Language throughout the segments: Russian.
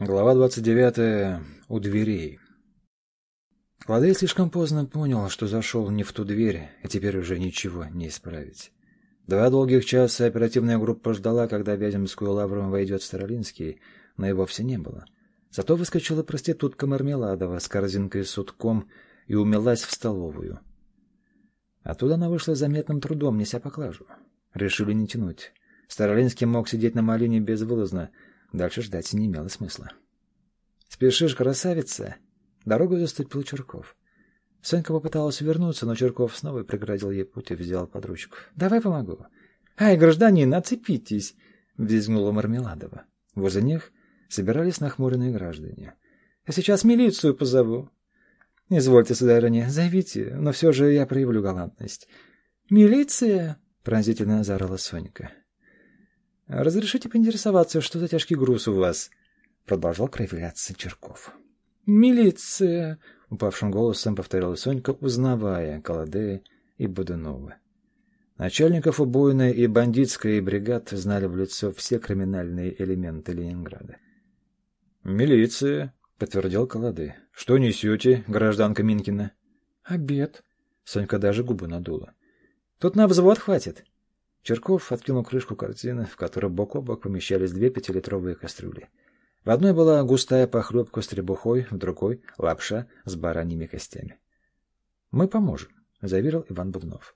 Глава 29. У дверей. Кладей слишком поздно понял, что зашел не в ту дверь, и теперь уже ничего не исправить. Два долгих часа оперативная группа ждала, когда в Вяземскую лавру войдет Старолинский, но его вовсе не было. Зато выскочила проститутка Мармеладова с корзинкой с утком и умелась в столовую. Оттуда она вышла заметным трудом, неся поклажу. Решили не тянуть. Старолинский мог сидеть на малине безвылазно, Дальше ждать не имело смысла. «Спешишь, красавица?» Дорогу заступил Черков. Сонька попыталась вернуться, но Черков снова преградил ей путь и взял под ручку. «Давай помогу». «Ай, гражданин, отцепитесь!» — взвизгнула Мармеладова. Возле них собирались нахмуренные граждане. «Я сейчас милицию позову». «Извольте, сударыня, зовите, но все же я проявлю галантность». «Милиция?» — пронзительно заорала Сонька. «Разрешите поинтересоваться, что за тяжкий груз у вас?» Продолжал проявляться Черков. «Милиция!» — упавшим голосом повторила Сонька, узнавая Колодея и Бодунова. Начальников убойной и бандитской бригад знали в лицо все криминальные элементы Ленинграда. «Милиция!» — подтвердил Колоды. «Что несете, гражданка Минкина?» «Обед!» — Сонька даже губы надула. «Тут на взвод хватит!» Черков откинул крышку картины, в которой бок о бок помещались две пятилитровые кастрюли. В одной была густая похлебка с требухой, в другой — лапша с бараньими костями. «Мы поможем», — заверил Иван Бубнов.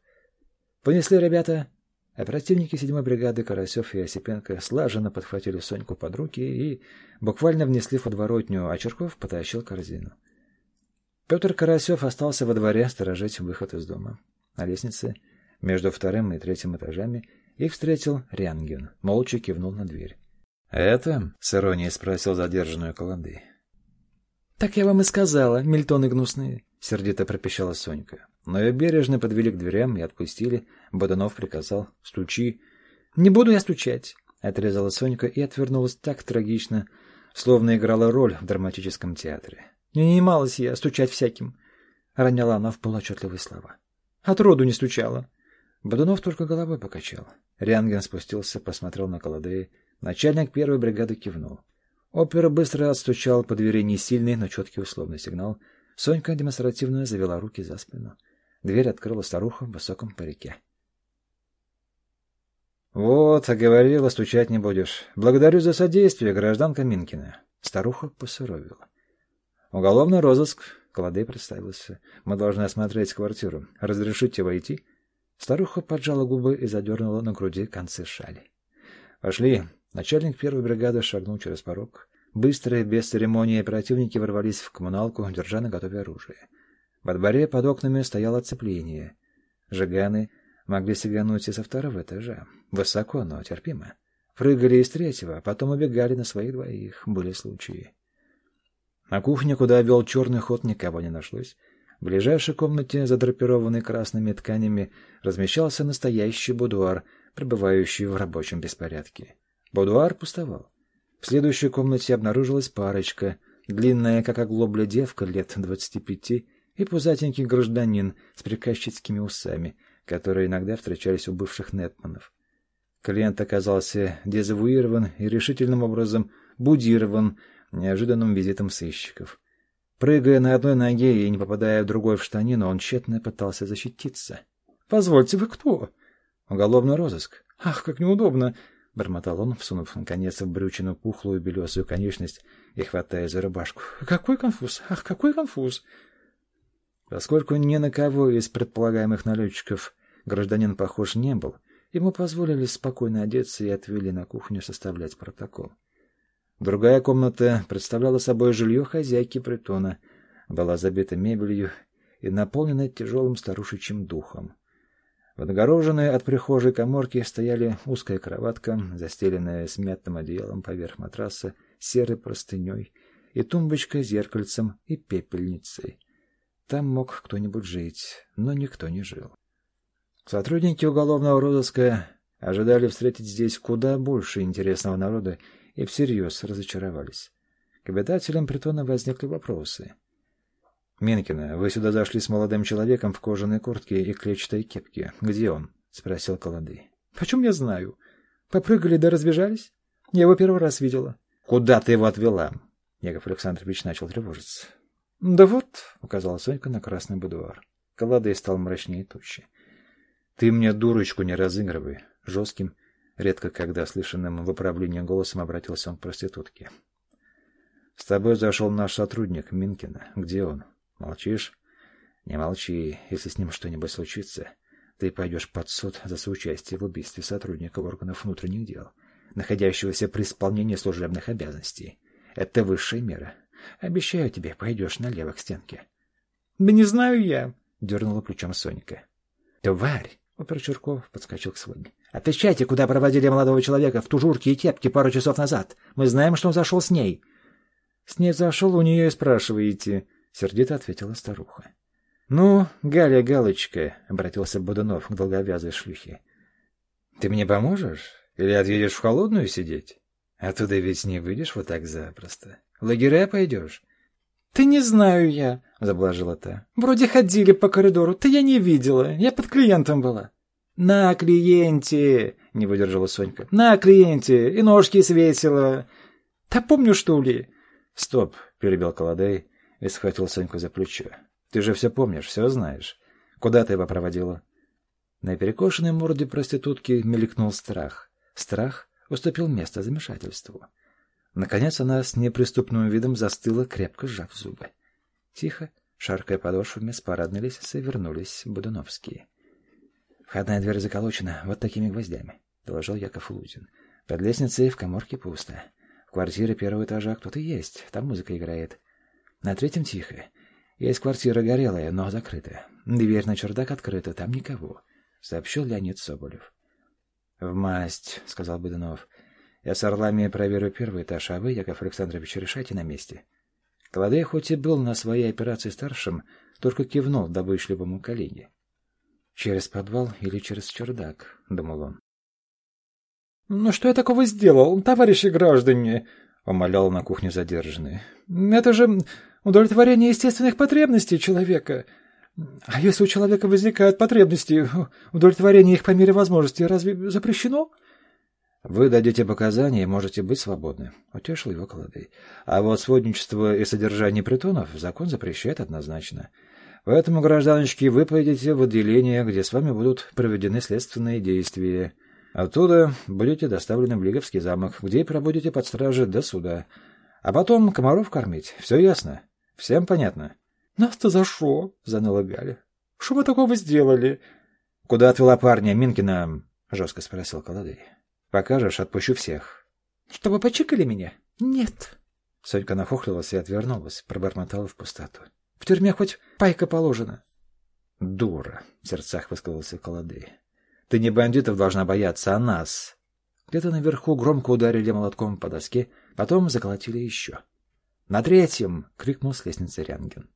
Понесли ребята. Оперативники седьмой бригады Карасев и Осипенко слаженно подхватили Соньку под руки и буквально внесли в подворотню, а Черков потащил корзину. Петр Карасев остался во дворе сторожить выход из дома. На лестнице между вторым и третьим этажами их встретил Рянген, молча кивнул на дверь. «Это?» — с иронией спросил задержанную Каланды. «Так я вам и сказала, мельтоны гнусные», — сердито пропищала Сонька. Но ее бережно подвели к дверям и отпустили. Боданов приказал «Стучи». «Не буду я стучать», — отрезала Сонька и отвернулась так трагично, словно играла роль в драматическом театре. «Не нанималась я стучать всяким», — роняла она в полуотчетливые слова. «Отроду не стучала». Бодунов только головой покачал. Рянген спустился, посмотрел на Колодея. Начальник первой бригады кивнул. Опера быстро отстучал по двери не сильный, но четкий условный сигнал. Сонька демонстративно завела руки за спину. Дверь открыла старуха в высоком парике. «Вот, а говорила, стучать не будешь. Благодарю за содействие, гражданка Минкина». Старуха посуровила. «Уголовный розыск», — Колодей представился. «Мы должны осмотреть квартиру. Разрешите войти?» Старуха поджала губы и задернула на груди концы шали. «Пошли!» Начальник первой бригады шагнул через порог. Быстрые, без церемонии, оперативники ворвались в коммуналку, держа на готове оружие. Во дворе под окнами стояло оцепление. Жиганы могли сигануть и со второго этажа. Высоко, но терпимо. Прыгали из третьего, потом убегали на своих двоих. Были случаи. На кухне, куда вел черный ход, никого не нашлось. В ближайшей комнате, задрапированной красными тканями, размещался настоящий будуар, пребывающий в рабочем беспорядке. Будуар пустовал. В следующей комнате обнаружилась парочка, длинная, как оглобля девка, лет двадцати пяти, и пузатенький гражданин с приказчицкими усами, которые иногда встречались у бывших нетманов. Клиент оказался дезавуирован и решительным образом будирован неожиданным визитом сыщиков. Прыгая на одной ноге и не попадая в другой в штанину, он тщетно пытался защититься. — Позвольте, вы кто? — Уголовный розыск. — Ах, как неудобно! — бормотал он, всунув наконец в брючину пухлую белесую конечность и хватая за рубашку. — Какой конфуз! Ах, какой конфуз! Поскольку ни на кого из предполагаемых налетчиков гражданин похож не был, ему позволили спокойно одеться и отвели на кухню составлять протокол. Другая комната представляла собой жилье хозяйки притона, была забита мебелью и наполнена тяжелым старушечьим духом. В от прихожей коморки стояли узкая кроватка, застеленная смятым одеялом поверх матраса, серой простыней, и тумбочка с зеркальцем и пепельницей. Там мог кто-нибудь жить, но никто не жил. Сотрудники уголовного розыска ожидали встретить здесь куда больше интересного народа и всерьез разочаровались. К обитателям притона возникли вопросы. «Минкина, вы сюда зашли с молодым человеком в кожаной куртке и клетчатой кепке. Где он?» — спросил Колоды. «Почем я знаю? Попрыгали да разбежались? Я его первый раз видела». «Куда ты его отвела?» Яков Александрович начал тревожиться. — Да вот, — указала Сонька на красный будуар. Колодой стал мрачнее тучи. — Ты мне дурочку не разыгрывай. Жестким, редко когда слышанным в управлении голосом обратился он к проститутке. — С тобой зашел наш сотрудник Минкина. Где он? Молчишь? Не молчи. Если с ним что-нибудь случится, ты пойдешь под суд за соучастие в убийстве сотрудника органов внутренних дел, находящегося при исполнении служебных обязанностей. Это высшая мера. Обещаю тебе, пойдешь налево к стенке. — Да не знаю я, — дернула плечом Сонька. — Тварь! — опер Чурков подскочил к своим. — Отвечайте, куда проводили молодого человека в тужурке и кепке пару часов назад. Мы знаем, что он зашел с ней. — С ней зашел, у нее и спрашиваете, — сердито ответила старуха. — Ну, Галя Галочка, — обратился Будунов к долговязой шлюхе. — Ты мне поможешь? Или отъедешь в холодную сидеть? Оттуда ведь не выйдешь вот так запросто. В лагеря пойдешь? — Ты не знаю я, — заблажила та. — Вроде ходили по коридору, ты я не видела, я под клиентом была. — На клиенте, — не выдержала Сонька. — На клиенте, и ножки свесила. — Да помню, что ли? — Стоп, — перебил Колодей и схватил Соньку за плечо. — Ты же все помнишь, все знаешь. Куда ты его проводила? На перекошенной морде проститутки мелькнул страх. Страх, уступил место замешательству. Наконец она с неприступным видом застыла, крепко сжав зубы. Тихо, шаркая подошвами, с парадной лестницы вернулись Будуновские. «Входная дверь заколочена вот такими гвоздями», — доложил Яков Лузин. «Под лестницей в коморке пусто. В квартире первого этажа кто-то есть, там музыка играет. На третьем тихо. Есть квартира горелая, но закрытая. Дверь на чердак открыта, там никого», — сообщил Леонид Соболев. «В масть», — сказал Будунов. «Я с орлами проверю первый этаж, а вы, Яков Александрович, решайте на месте». Колодей хоть и был на своей операции старшим, только кивнул добычливому коллеге. «Через подвал или через чердак?» — думал он. «Ну что я такого сделал, товарищи граждане?» — умолял на кухне задержанный. «Это же удовлетворение естественных потребностей человека. А если у человека возникают потребности, удовлетворение их по мере возможности разве запрещено? Вы дадите показания и можете быть свободны, — утешил его Колодей. А вот сводничество и содержание притонов закон запрещает однозначно. Поэтому, гражданочки, вы поедете в отделение, где с вами будут проведены следственные действия. Оттуда будете доставлены в Лиговский замок, где и пробудете под стражей до суда. А потом комаров кормить. Все ясно? Всем понятно? — «Нас-то за шо?» — заныла Галя. «Что мы такого сделали?» «Куда отвела парня Минкина?» — жестко спросил Колодей. «Покажешь, отпущу всех». «Чтобы почикали меня?» «Нет». Сонька нахохлилась и отвернулась, пробормотала в пустоту. «В тюрьме хоть пайка положена». «Дура!» — в сердцах высказался Колодей. «Ты не бандитов должна бояться, а нас!» Где-то наверху громко ударили молотком по доске, потом заколотили еще. «На третьем!» — крикнул с лестницы Рянгин.